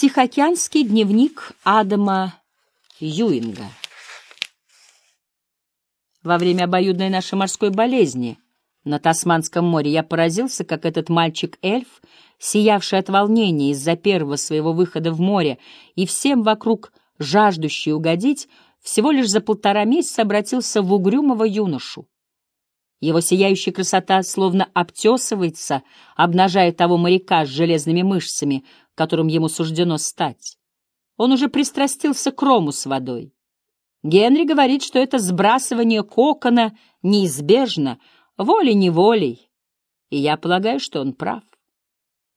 Тихоокеанский дневник Адама Юинга Во время обоюдной нашей морской болезни на Тасманском море я поразился, как этот мальчик-эльф, сиявший от волнения из-за первого своего выхода в море и всем вокруг жаждущий угодить, всего лишь за полтора месяца обратился в угрюмого юношу. Его сияющая красота словно обтесывается, обнажая того моряка с железными мышцами, которым ему суждено стать. Он уже пристрастился к рому с водой. Генри говорит, что это сбрасывание кокона неизбежно, волей-неволей, и я полагаю, что он прав.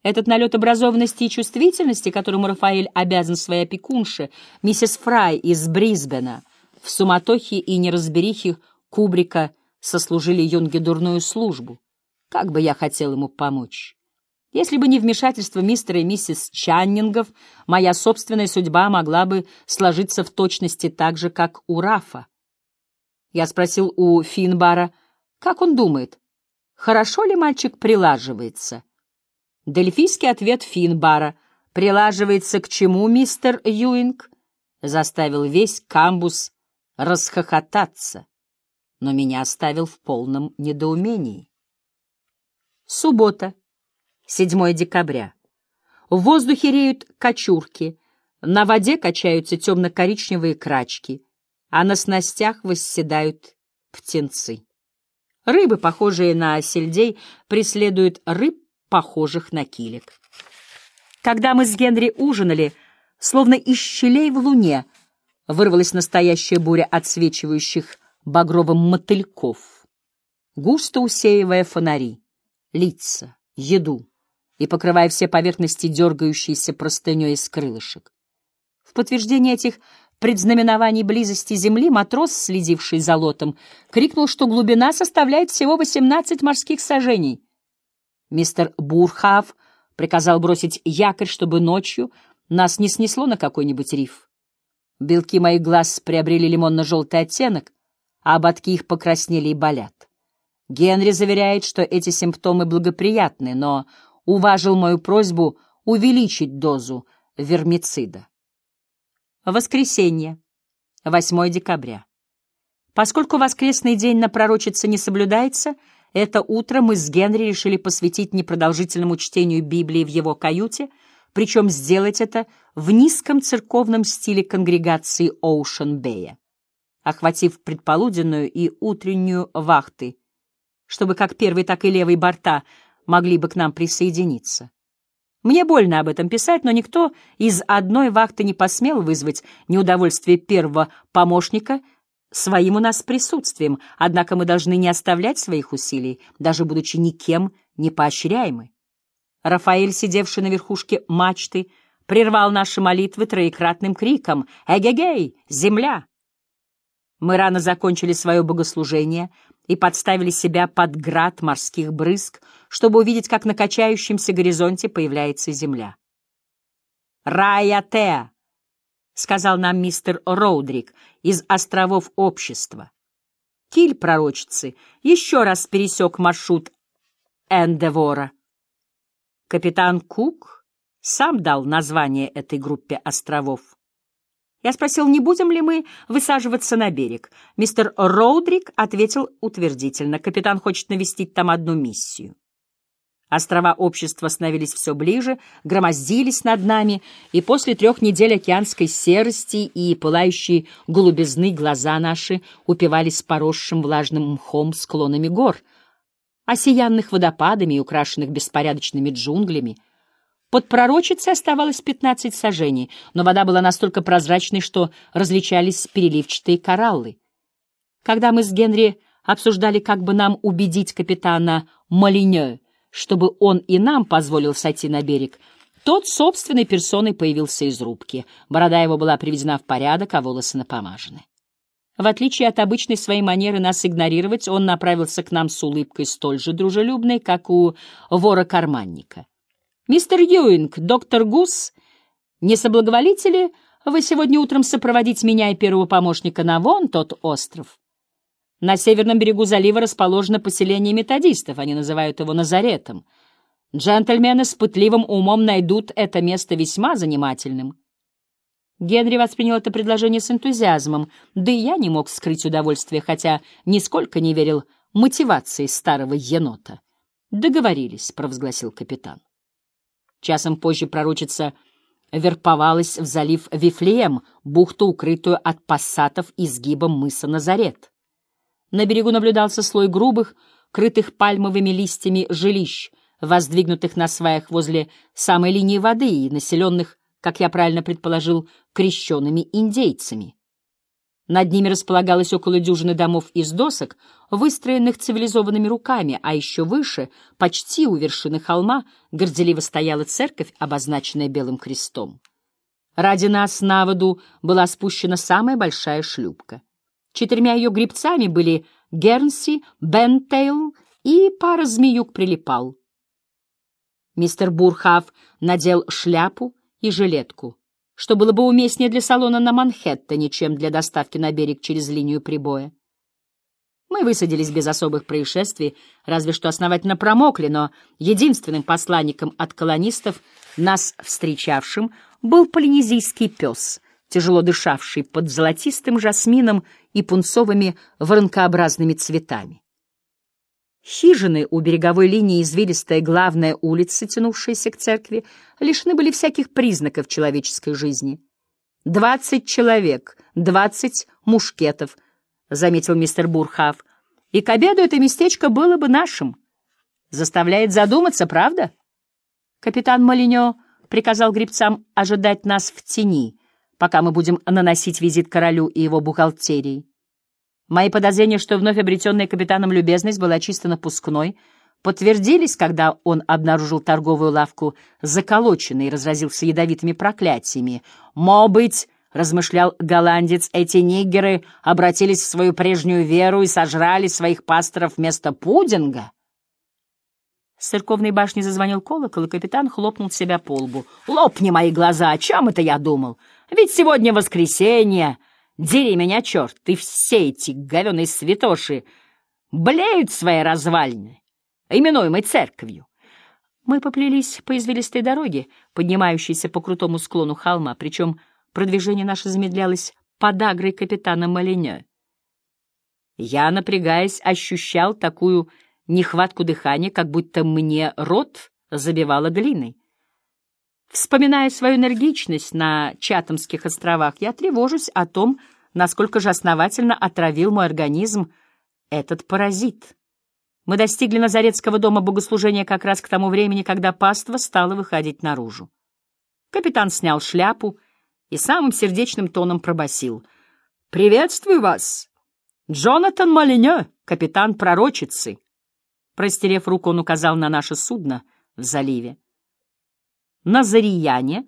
Этот налет образованности и чувствительности, которому Рафаэль обязан своей опекунше, миссис Фрай из Брисбена, в суматохе и неразберихе Кубрика сослужили Юнге дурную службу. Как бы я хотел ему помочь. Если бы не вмешательство мистера и миссис Чаннингов, моя собственная судьба могла бы сложиться в точности так же, как у Рафа. Я спросил у Финбара, как он думает, хорошо ли мальчик прилаживается. Дельфийский ответ Финбара «Прилаживается к чему, мистер Юинг?» заставил весь камбус расхохотаться, но меня оставил в полном недоумении. Суббота, 7 декабря. В воздухе реют кочурки, на воде качаются темно-коричневые крачки, а на снастях восседают птенцы. Рыбы, похожие на сельдей, преследуют рыб, похожих на килек. Когда мы с Генри ужинали, словно из щелей в луне, вырвалась настоящая буря отсвечивающих багровым мотыльков, густо усеивая фонари, лица, еду и покрывая все поверхности дергающейся простыней из крылышек. В подтверждение этих предзнаменований близости Земли матрос, следивший за лотом, крикнул, что глубина составляет всего 18 морских сажений — Мистер Бурхав приказал бросить якорь, чтобы ночью нас не снесло на какой-нибудь риф. Белки моих глаз приобрели лимонно-желтый оттенок, а ободки их покраснели и болят. Генри заверяет, что эти симптомы благоприятны, но уважил мою просьбу увеличить дозу вермицида. Воскресенье, 8 декабря. Поскольку воскресный день на пророчице не соблюдается, это утро мы с Генри решили посвятить непродолжительному чтению Библии в его каюте, причем сделать это в низком церковном стиле конгрегации Оушен-Бэя, охватив предполуденную и утреннюю вахты, чтобы как первый, так и левый борта могли бы к нам присоединиться. Мне больно об этом писать, но никто из одной вахты не посмел вызвать неудовольствие первого помощника — своим у нас присутствием, однако мы должны не оставлять своих усилий, даже будучи никем не поощряемы. Рафаэль, сидевший на верхушке мачты, прервал наши молитвы троекратным криком «Эгегей! Земля!». Мы рано закончили свое богослужение и подставили себя под град морских брызг, чтобы увидеть, как на качающемся горизонте появляется земля. «Рая-Теа!» — сказал нам мистер Роудрик из островов общества. Киль пророчицы еще раз пересек маршрут Эндевора. Капитан Кук сам дал название этой группе островов. Я спросил, не будем ли мы высаживаться на берег. Мистер Роудрик ответил утвердительно. Капитан хочет навестить там одну миссию. Острова общества становились все ближе, громоздились над нами, и после трех недель океанской серости и пылающей голубизны глаза наши упивались поросшим влажным мхом склонами гор, осиянных водопадами и украшенных беспорядочными джунглями. Под пророчицей оставалось пятнадцать сажений, но вода была настолько прозрачной, что различались переливчатые кораллы. Когда мы с Генри обсуждали, как бы нам убедить капитана Молиньё, чтобы он и нам позволил сойти на берег, тот собственной персоной появился из рубки. Борода его была приведена в порядок, а волосы напомажены. В отличие от обычной своей манеры нас игнорировать, он направился к нам с улыбкой столь же дружелюбной, как у вора-карманника. «Мистер Юинг, доктор Гус, не соблаговолите ли вы сегодня утром сопроводить меня и первого помощника на вон тот остров?» На северном берегу залива расположено поселение методистов, они называют его Назаретом. Джентльмены с пытливым умом найдут это место весьма занимательным. Генри воспринял это предложение с энтузиазмом, да и я не мог скрыть удовольствие, хотя нисколько не верил мотивации старого енота. «Договорились», — провозгласил капитан. Часом позже пророчица верповалась в залив Вифлеем, бухту, укрытую от пассатов изгибом мыса Назарет. На берегу наблюдался слой грубых, крытых пальмовыми листьями жилищ, воздвигнутых на сваях возле самой линии воды и населенных, как я правильно предположил, крещенными индейцами. Над ними располагалось около дюжины домов из досок, выстроенных цивилизованными руками, а еще выше, почти у вершины холма, горделиво стояла церковь, обозначенная белым крестом. Ради нас на воду была спущена самая большая шлюпка. Четырьмя ее грибцами были Гернси, Бентейл и пара змеюк прилипал. Мистер Бурхав надел шляпу и жилетку что было бы уместнее для салона на Манхэттене, чем для доставки на берег через линию прибоя. Мы высадились без особых происшествий, разве что основательно промокли, но единственным посланником от колонистов, нас встречавшим, был полинезийский пес, тяжело дышавший под золотистым жасмином и пунцовыми воронкообразными цветами. Хижины у береговой линии извилистая главная улица, тянувшаяся к церкви, лишены были всяких признаков человеческой жизни. «Двадцать человек, двадцать мушкетов», — заметил мистер Бурхав, — «и к обеду это местечко было бы нашим». Заставляет задуматься, правда? Капитан Молиньо приказал гребцам ожидать нас в тени, пока мы будем наносить визит королю и его бухгалтерии. Мои подозрения, что вновь обретенная капитаном любезность была чисто напускной, подтвердились, когда он обнаружил торговую лавку заколоченной и разразился ядовитыми проклятиями. «Мо быть!» — размышлял голландец, — эти нигеры обратились в свою прежнюю веру и сожрали своих пасторов вместо пудинга. С церковной башни зазвонил колокол, и капитан хлопнул себя по лбу. «Лопни мои глаза! О чем это я думал? Ведь сегодня воскресенье!» Дери меня, черт, ты все эти говеные святоши блеют свои развалины, именуемой церковью. Мы поплелись по извилистой дороге, поднимающейся по крутому склону холма, причем продвижение наше замедлялось подагрой капитана Малине. Я, напрягаясь, ощущал такую нехватку дыхания, как будто мне рот забивало глиной. Вспоминая свою энергичность на Чатамских островах, я тревожусь о том, насколько же основательно отравил мой организм этот паразит. Мы достигли Назаретского дома богослужения как раз к тому времени, когда паства стала выходить наружу. Капитан снял шляпу и самым сердечным тоном пробасил: «Приветствую вас! Джонатан Малинё, капитан пророчицы!» Простерев руку, он указал на наше судно в заливе. Назарияне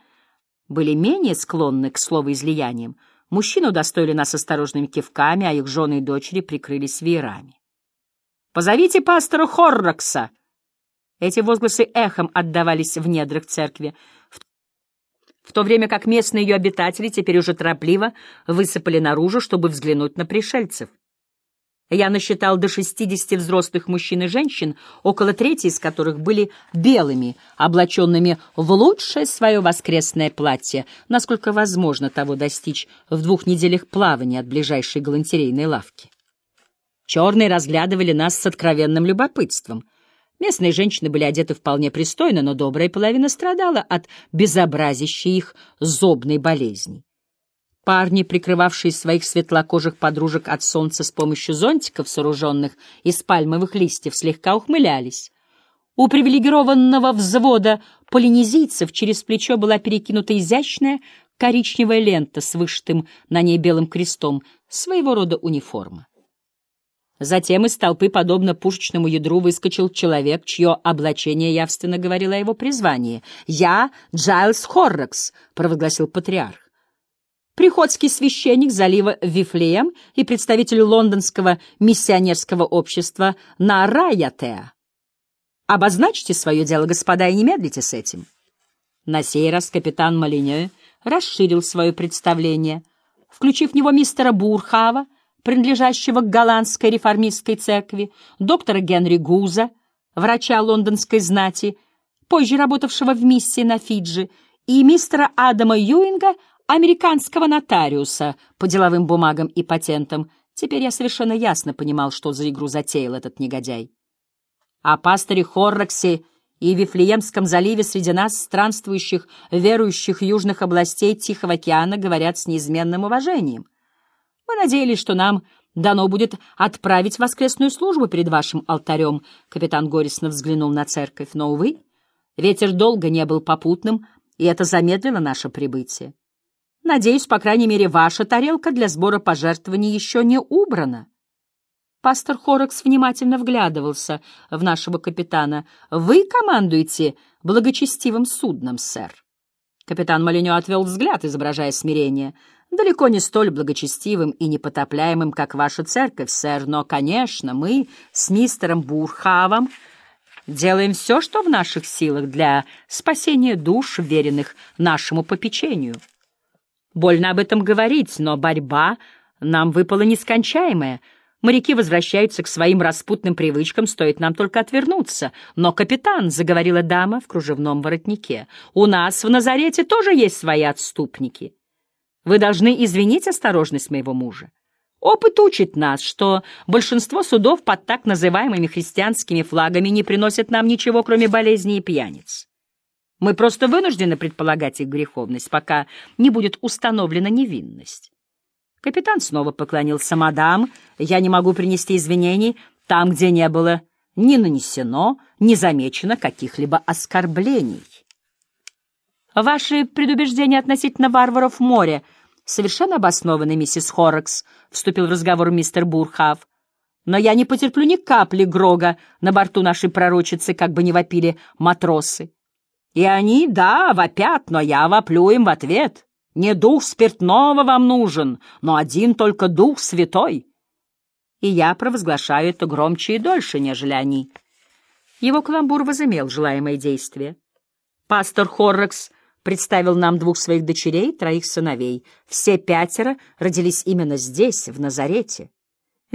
были менее склонны к словоизлияниям. Мужчины удостоили нас осторожными кивками, а их жены и дочери прикрылись веерами. «Позовите пастора Хоррокса!» Эти возгласы эхом отдавались в недрах церкви, в то время как местные ее обитатели теперь уже торопливо высыпали наружу, чтобы взглянуть на пришельцев. Я насчитал до шестидесяти взрослых мужчин и женщин, около трети из которых были белыми, облаченными в лучшее свое воскресное платье, насколько возможно того достичь в двух неделях плавания от ближайшей галантерейной лавки. Черные разглядывали нас с откровенным любопытством. Местные женщины были одеты вполне пристойно, но добрая половина страдала от безобразища их зобной болезни. Парни, прикрывавшие своих светлокожих подружек от солнца с помощью зонтиков, сооруженных из пальмовых листьев, слегка ухмылялись. У привилегированного взвода полинезийцев через плечо была перекинута изящная коричневая лента с вышитым на ней белым крестом, своего рода униформа. Затем из толпы, подобно пушечному ядру, выскочил человек, чье облачение явственно говорило о его призвании. «Я Джайлс Хоррокс», — провозгласил патриарх приходский священник залива Вифлеем и представитель лондонского миссионерского общества Нараятеа. Обозначьте свое дело, господа, и не медлите с этим. На сей раз капитан Малинье расширил свое представление, включив в него мистера Бурхава, принадлежащего к голландской реформистской церкви, доктора Генри Гуза, врача лондонской знати, позже работавшего в миссии на Фиджи, и мистера Адама Юинга, американского нотариуса по деловым бумагам и патентам. Теперь я совершенно ясно понимал, что за игру затеял этот негодяй. О пасторе Хорроксе и Вифлеемском заливе среди нас, странствующих, верующих южных областей Тихого океана, говорят с неизменным уважением. Мы надеялись, что нам дано будет отправить воскресную службу перед вашим алтарем, — капитан горестно взглянул на церковь, — но, увы, ветер долго не был попутным, и это замедлило наше прибытие. Надеюсь, по крайней мере, ваша тарелка для сбора пожертвований еще не убрана. Пастор Хорекс внимательно вглядывался в нашего капитана. «Вы командуете благочестивым судном, сэр». Капитан Малинё отвел взгляд, изображая смирение. «Далеко не столь благочестивым и непотопляемым, как ваша церковь, сэр, но, конечно, мы с мистером Бурхавом делаем все, что в наших силах для спасения душ, веренных нашему попечению». Больно об этом говорить, но борьба нам выпала нескончаемая. Моряки возвращаются к своим распутным привычкам, стоит нам только отвернуться. Но, капитан, — заговорила дама в кружевном воротнике, — у нас в Назарете тоже есть свои отступники. Вы должны извинить осторожность моего мужа. Опыт учит нас, что большинство судов под так называемыми христианскими флагами не приносят нам ничего, кроме болезней и пьяниц. Мы просто вынуждены предполагать их греховность, пока не будет установлена невинность. Капитан снова поклонился мадам. Я не могу принести извинений там, где не было ни нанесено, ни замечено каких-либо оскорблений. Ваши предубеждения относительно варваров моря совершенно обоснованы, миссис Хоррокс, — вступил в разговор мистер Бурхав. Но я не потерплю ни капли Грога на борту нашей пророчицы, как бы ни вопили матросы. И они, да, вопят, но я воплю им в ответ. Не дух спиртного вам нужен, но один только дух святой. И я провозглашаю это громче и дольше, нежели они. Его каламбур возымел желаемое действие. Пастор Хоррокс представил нам двух своих дочерей, троих сыновей. Все пятеро родились именно здесь, в Назарете.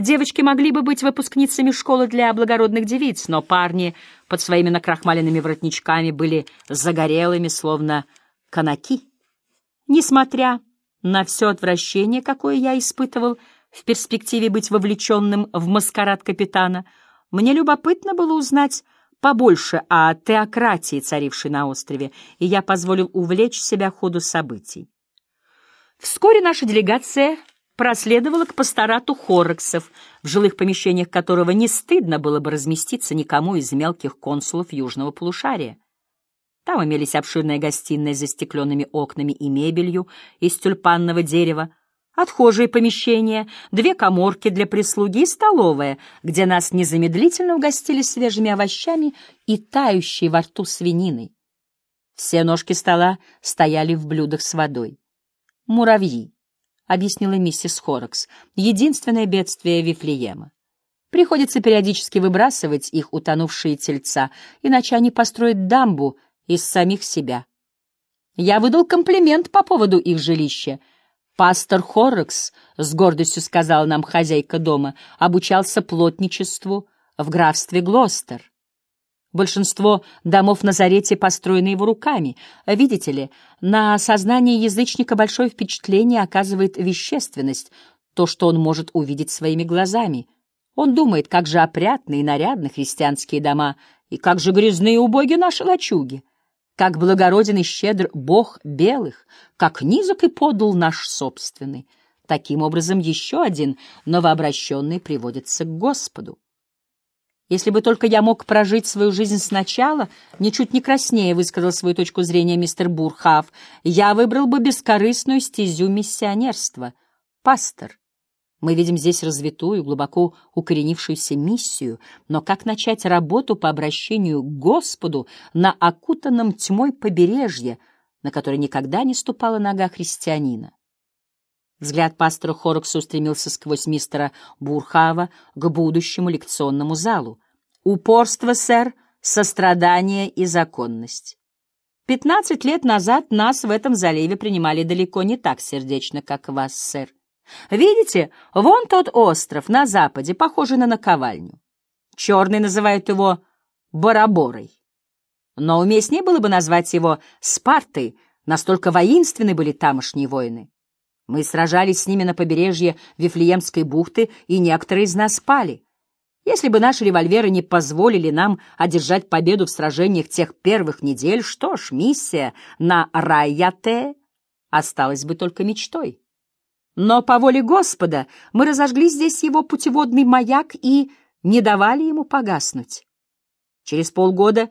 Девочки могли бы быть выпускницами школы для благородных девиц, но парни под своими накрахмаленными воротничками были загорелыми, словно канаки. Несмотря на все отвращение, какое я испытывал в перспективе быть вовлеченным в маскарад капитана, мне любопытно было узнать побольше о теократии, царившей на острове, и я позволил увлечь себя ходу событий. Вскоре наша делегация проследовала к пасторату Хоррексов, в жилых помещениях которого не стыдно было бы разместиться никому из мелких консулов южного полушария. Там имелись обширная гостиная с застекленными окнами и мебелью из тюльпанного дерева, отхожие помещения, две коморки для прислуги и столовая, где нас незамедлительно угостили свежими овощами и тающей во рту свининой. Все ножки стола стояли в блюдах с водой. Муравьи объяснила миссис Хоракс, единственное бедствие Вифлеема. Приходится периодически выбрасывать их утонувшие тельца, иначе они построят дамбу из самих себя. Я выдал комплимент по поводу их жилища. Пастор Хоррекс, с гордостью сказала нам хозяйка дома, обучался плотничеству в графстве Глостер. Большинство домов на Зарете построены его руками. Видите ли, на сознание язычника большое впечатление оказывает вещественность, то, что он может увидеть своими глазами. Он думает, как же опрятны и нарядны христианские дома, и как же грязные и убоги наши лачуги, как благороден и щедр Бог белых, как низок и подл наш собственный. Таким образом, еще один новообращенный приводится к Господу. Если бы только я мог прожить свою жизнь сначала, ничуть не краснее высказал свою точку зрения мистер Бурхав, я выбрал бы бескорыстную стезю миссионерства. Пастор. Мы видим здесь развитую, глубоко укоренившуюся миссию, но как начать работу по обращению к Господу на окутанном тьмой побережье, на которое никогда не ступала нога христианина? Взгляд пастора Хорокса устремился сквозь мистера Бурхава к будущему лекционному залу. «Упорство, сэр, сострадание и законность. Пятнадцать лет назад нас в этом заливе принимали далеко не так сердечно, как вас, сэр. Видите, вон тот остров на западе, похожий на наковальню. Черный называют его Бараборой. Но уместнее было бы назвать его Спартой, настолько воинственны были тамошние воины. Мы сражались с ними на побережье Вифлеемской бухты, и некоторые из нас спали. Если бы наши револьверы не позволили нам одержать победу в сражениях тех первых недель, что ж, миссия на Райяте осталась бы только мечтой. Но по воле Господа мы разожгли здесь его путеводный маяк и не давали ему погаснуть. Через полгода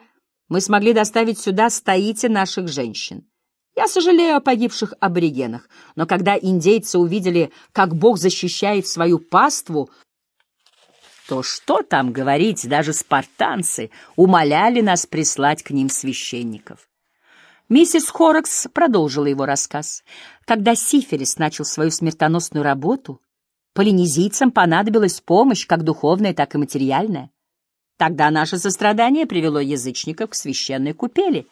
мы смогли доставить сюда стоите наших женщин. Я сожалею о погибших аборигенах, но когда индейцы увидели, как Бог защищает свою паству, то что там говорить, даже спартанцы умоляли нас прислать к ним священников. Миссис Хоракс продолжила его рассказ. Когда Сифилис начал свою смертоносную работу, полинезийцам понадобилась помощь, как духовная, так и материальная. Тогда наше сострадание привело язычников к священной купели.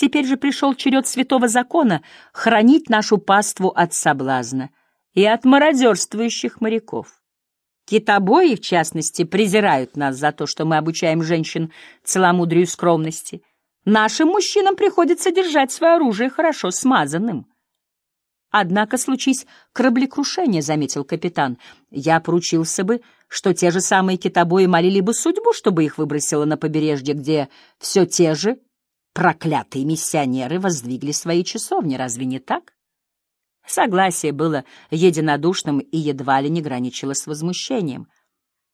Теперь же пришел черед святого закона хранить нашу паству от соблазна и от мародерствующих моряков. Китобои, в частности, презирают нас за то, что мы обучаем женщин целомудрию и скромности. Нашим мужчинам приходится держать свое оружие хорошо смазанным. Однако, случись кораблекрушение, — заметил капитан, — я поручился бы, что те же самые китобои молили бы судьбу, чтобы их выбросило на побережье, где все те же проклятые миссионеры воздвигли свои часовни. Разве не так? Согласие было единодушным и едва ли не граничило с возмущением.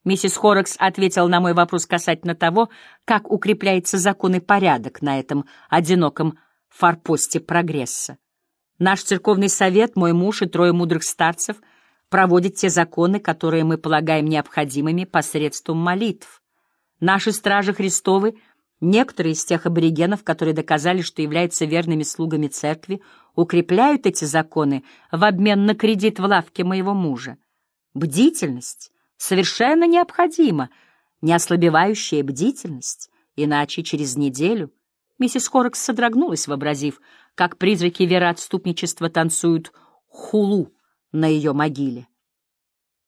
Миссис Хоракс ответила на мой вопрос касательно того, как укрепляется закон и порядок на этом одиноком форпосте прогресса. Наш церковный совет, мой муж и трое мудрых старцев — проводит те законы, которые мы полагаем необходимыми посредством молитв. Наши стражи Христовы, некоторые из тех аборигенов, которые доказали, что являются верными слугами церкви, укрепляют эти законы в обмен на кредит в лавке моего мужа. Бдительность совершенно необходима, неослабевающая бдительность, иначе через неделю миссис Хоракс содрогнулась, вообразив, как призраки вероотступничества танцуют хулу на ее могиле.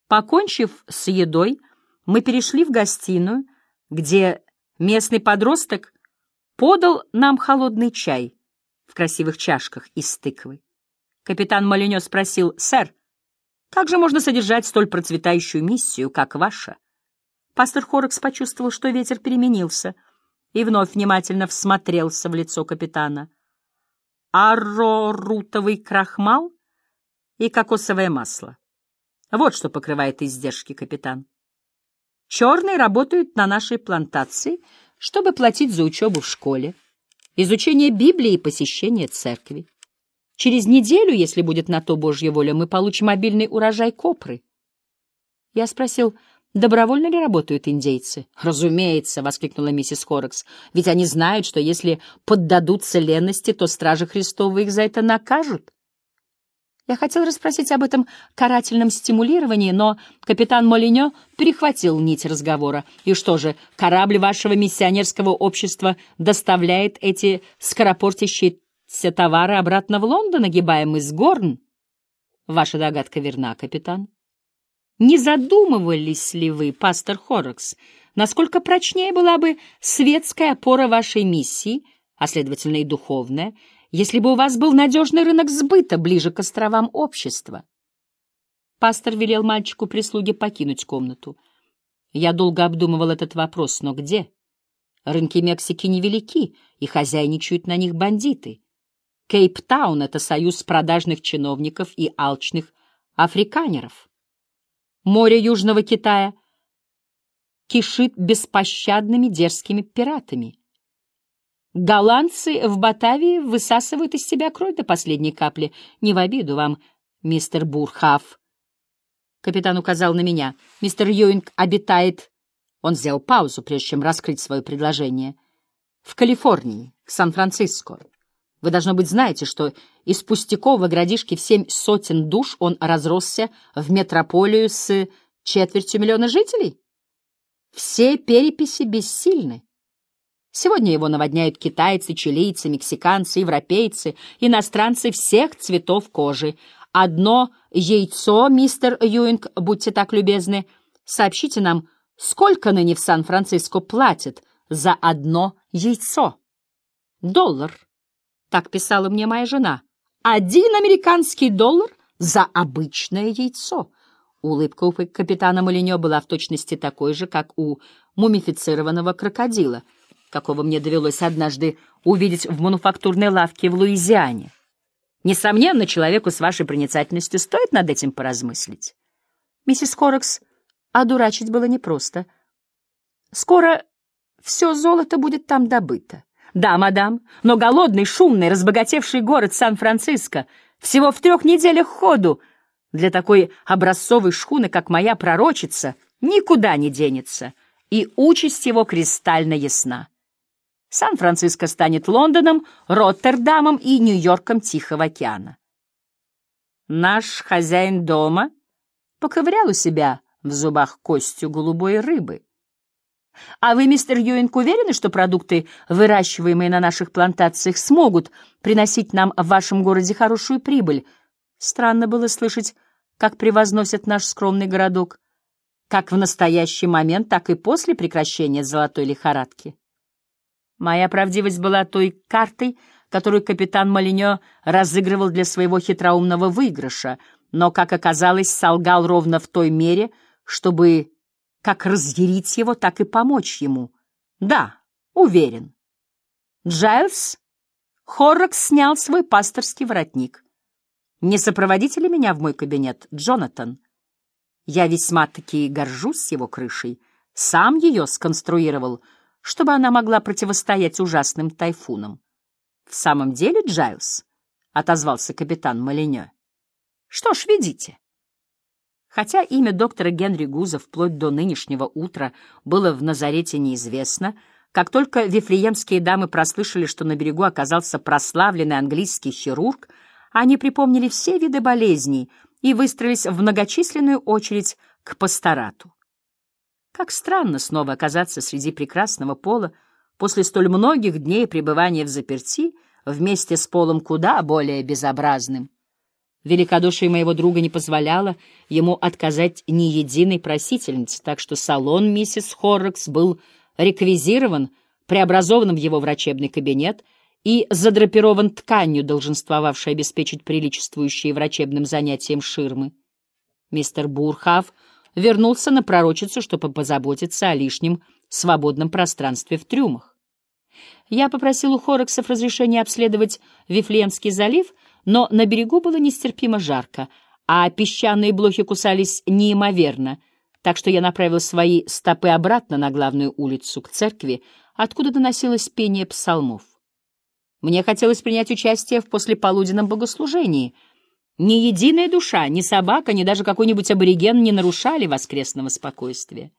Покончив с едой, мы перешли в гостиную, где местный подросток подал нам холодный чай в красивых чашках из тыквы. Капитан Молинё спросил, «Сэр, как же можно содержать столь процветающую миссию, как ваша?» Пастор Хорекс почувствовал, что ветер переменился, и вновь внимательно всмотрелся в лицо капитана. «Аррорутовый крахмал?» и кокосовое масло. Вот что покрывает издержки, капитан. Черные работают на нашей плантации, чтобы платить за учебу в школе, изучение Библии и посещение церкви. Через неделю, если будет на то Божья воля, мы получим обильный урожай копры. Я спросил, добровольно ли работают индейцы? «Разумеется», — воскликнула миссис Хорекс, «ведь они знают, что если поддадутся ленности, то стражи Христовы их за это накажут». Я хотел расспросить об этом карательном стимулировании, но капитан Молиньо перехватил нить разговора. И что же, корабль вашего миссионерского общества доставляет эти скоропортящиеся товары обратно в Лондон, нагибаем из Горн? Ваша догадка верна, капитан. Не задумывались ли вы, пастор Хоррокс, насколько прочнее была бы светская опора вашей миссии, а следовательно и духовная, если бы у вас был надежный рынок сбыта ближе к островам общества. Пастор велел мальчику прислуги покинуть комнату. Я долго обдумывал этот вопрос, но где? Рынки Мексики невелики, и хозяйничают на них бандиты. Кейптаун — это союз продажных чиновников и алчных африканеров. Море Южного Китая кишит беспощадными дерзкими пиратами. Голландцы в Батавии высасывают из себя кровь до последней капли. Не в обиду вам, мистер Бурхав. Капитан указал на меня. Мистер Юинг обитает... Он сделал паузу, прежде чем раскрыть свое предложение. В Калифорнии, в Сан-Франциско. Вы, должно быть, знаете, что из пустякового городишки в семь сотен душ он разросся в метрополию с четвертью миллиона жителей? Все переписи бессильны. Сегодня его наводняют китайцы, чилийцы, мексиканцы, европейцы, иностранцы всех цветов кожи. Одно яйцо, мистер Юинг, будьте так любезны, сообщите нам, сколько ныне в Сан-Франциско платят за одно яйцо. Доллар. Так писала мне моя жена. Один американский доллар за обычное яйцо. Улыбка у капитана Малинё была в точности такой же, как у мумифицированного крокодила, какого мне довелось однажды увидеть в мануфактурной лавке в Луизиане. Несомненно, человеку с вашей проницательностью стоит над этим поразмыслить. Миссис Хоракс одурачить было непросто. Скоро все золото будет там добыто. Да, мадам, но голодный, шумный, разбогатевший город Сан-Франциско всего в трех неделях ходу для такой образцовой шхуны, как моя пророчица, никуда не денется, и участь его кристально ясна. Сан-Франциско станет Лондоном, Роттердамом и Нью-Йорком Тихого океана. Наш хозяин дома поковырял у себя в зубах костью голубой рыбы. А вы, мистер Юинг, уверены, что продукты, выращиваемые на наших плантациях, смогут приносить нам в вашем городе хорошую прибыль? Странно было слышать, как превозносят наш скромный городок, как в настоящий момент, так и после прекращения золотой лихорадки. Моя правдивость была той картой, которую капитан Малиньо разыгрывал для своего хитроумного выигрыша, но, как оказалось, солгал ровно в той мере, чтобы как разъярить его, так и помочь ему. Да, уверен. Джайлс Хоррокс снял свой пасторский воротник. Не сопроводите ли меня в мой кабинет, Джонатан? Я весьма-таки горжусь его крышей. Сам ее сконструировал, чтобы она могла противостоять ужасным тайфунам. — В самом деле, Джайлз? — отозвался капитан Малинё. — Что ж, ведите. Хотя имя доктора Генри Гуза вплоть до нынешнего утра было в Назарете неизвестно, как только вифлеемские дамы прослышали, что на берегу оказался прославленный английский хирург, они припомнили все виды болезней и выстроились в многочисленную очередь к пасторату. Как странно снова оказаться среди прекрасного пола после столь многих дней пребывания в заперти вместе с полом куда более безобразным. Великодушие моего друга не позволяло ему отказать ни единой просительнице, так что салон миссис Хоррокс был реквизирован, преобразован в его врачебный кабинет — и задрапирован тканью, долженствовавшей обеспечить приличествующие врачебным занятиям ширмы. Мистер Бурхав вернулся на пророчицу, чтобы позаботиться о лишнем свободном пространстве в трюмах. Я попросил у Хорексов разрешения обследовать Вифлеемский залив, но на берегу было нестерпимо жарко, а песчаные блохи кусались неимоверно, так что я направил свои стопы обратно на главную улицу, к церкви, откуда доносилось пение псалмов. Мне хотелось принять участие в послеполуденном богослужении. Ни единая душа, ни собака, ни даже какой-нибудь абориген не нарушали воскресного спокойствия.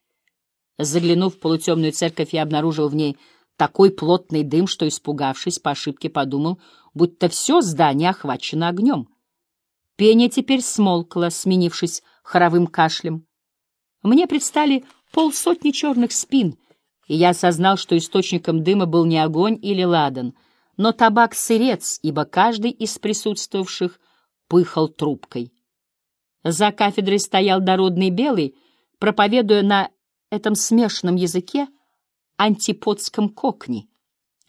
Заглянув в полутемную церковь, я обнаружил в ней такой плотный дым, что, испугавшись, по ошибке подумал, будто все здание охвачено огнем. Пение теперь смолкло, сменившись хоровым кашлем. Мне предстали полсотни черных спин, и я осознал, что источником дыма был не огонь или ладан — но табак сырец, ибо каждый из присутствовавших пыхал трубкой. За кафедрой стоял дородный белый, проповедуя на этом смешанном языке антиподском кокни.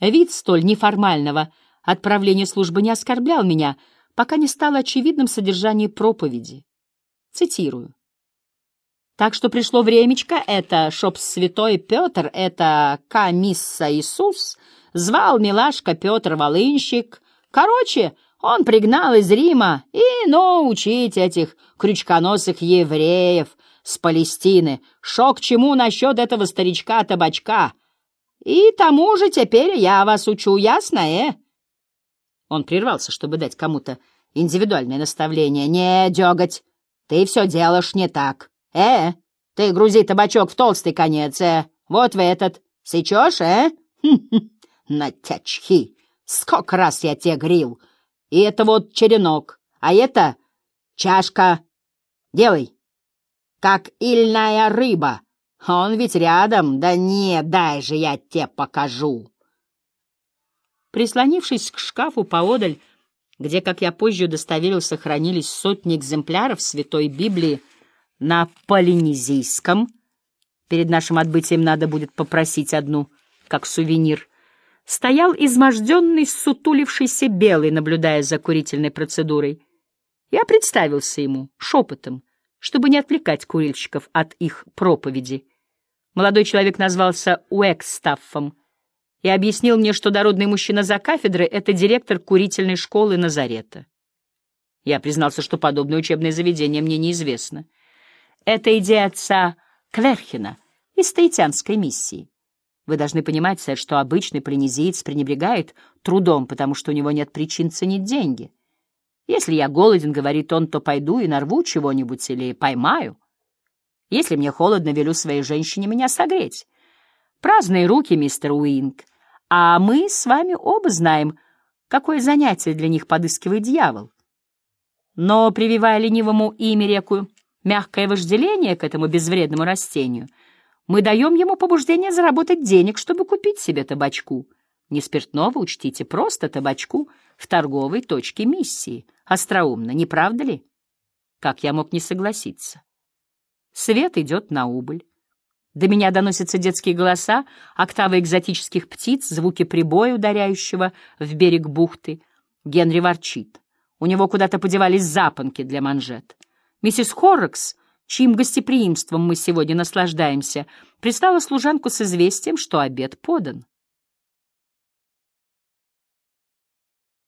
Вид столь неформального отправления службы не оскорблял меня, пока не стало очевидным содержание проповеди. Цитирую. Так что пришло времечко, это шоп святой Петр, это камисса Иисус — звал милашка Петр Волынщик. Короче, он пригнал из Рима и, ну, учить этих крючконосых евреев с Палестины, шо к чему насчет этого старичка-табачка. И тому же теперь я вас учу, ясно, э? Он прервался, чтобы дать кому-то индивидуальное наставление. «Не, дёготь, ты все делаешь не так. Э, ты грузи табачок в толстый конец, э, вот в этот. Сечешь, э? Хм-хм натячхи. Сколько раз я тебе грил. И это вот черенок, а это чашка. Делай. Как ильная рыба. Он ведь рядом. Да не, дай же я тебе покажу. Прислонившись к шкафу поодаль, где, как я позже удостоверился, хранились сотни экземпляров Святой Библии на полинезийском, перед нашим отбытием надо будет попросить одну, как сувенир, стоял изможденный, сутулившийся белый, наблюдая за курительной процедурой. Я представился ему шепотом, чтобы не отвлекать курильщиков от их проповеди. Молодой человек назвался Уэкстаффом и объяснил мне, что дородный мужчина за кафедрой — это директор курительной школы Назарета. Я признался, что подобное учебное заведение мне неизвестно. Это идея отца Кверхена из таитянской миссии. Вы должны понимать, сэр, что обычный полинезиец пренебрегает трудом, потому что у него нет причин ценить деньги. Если я голоден, говорит он, то пойду и нарву чего-нибудь или поймаю. Если мне холодно, велю своей женщине меня согреть. Праздные руки, мистер Уинг. А мы с вами оба знаем, какое занятие для них подыскивает дьявол. Но, прививая ленивому имя реку мягкое вожделение к этому безвредному растению, мы даем ему побуждение заработать денег, чтобы купить себе табачку. Не спиртного, учтите, просто табачку в торговой точке миссии. Остроумно, не правда ли? Как я мог не согласиться? Свет идет на убыль. До меня доносятся детские голоса, октавы экзотических птиц, звуки прибоя, ударяющего в берег бухты. Генри ворчит. У него куда-то подевались запонки для манжет. Миссис Хоррокс, чьим гостеприимством мы сегодня наслаждаемся, прислала служанку с известием, что обед подан.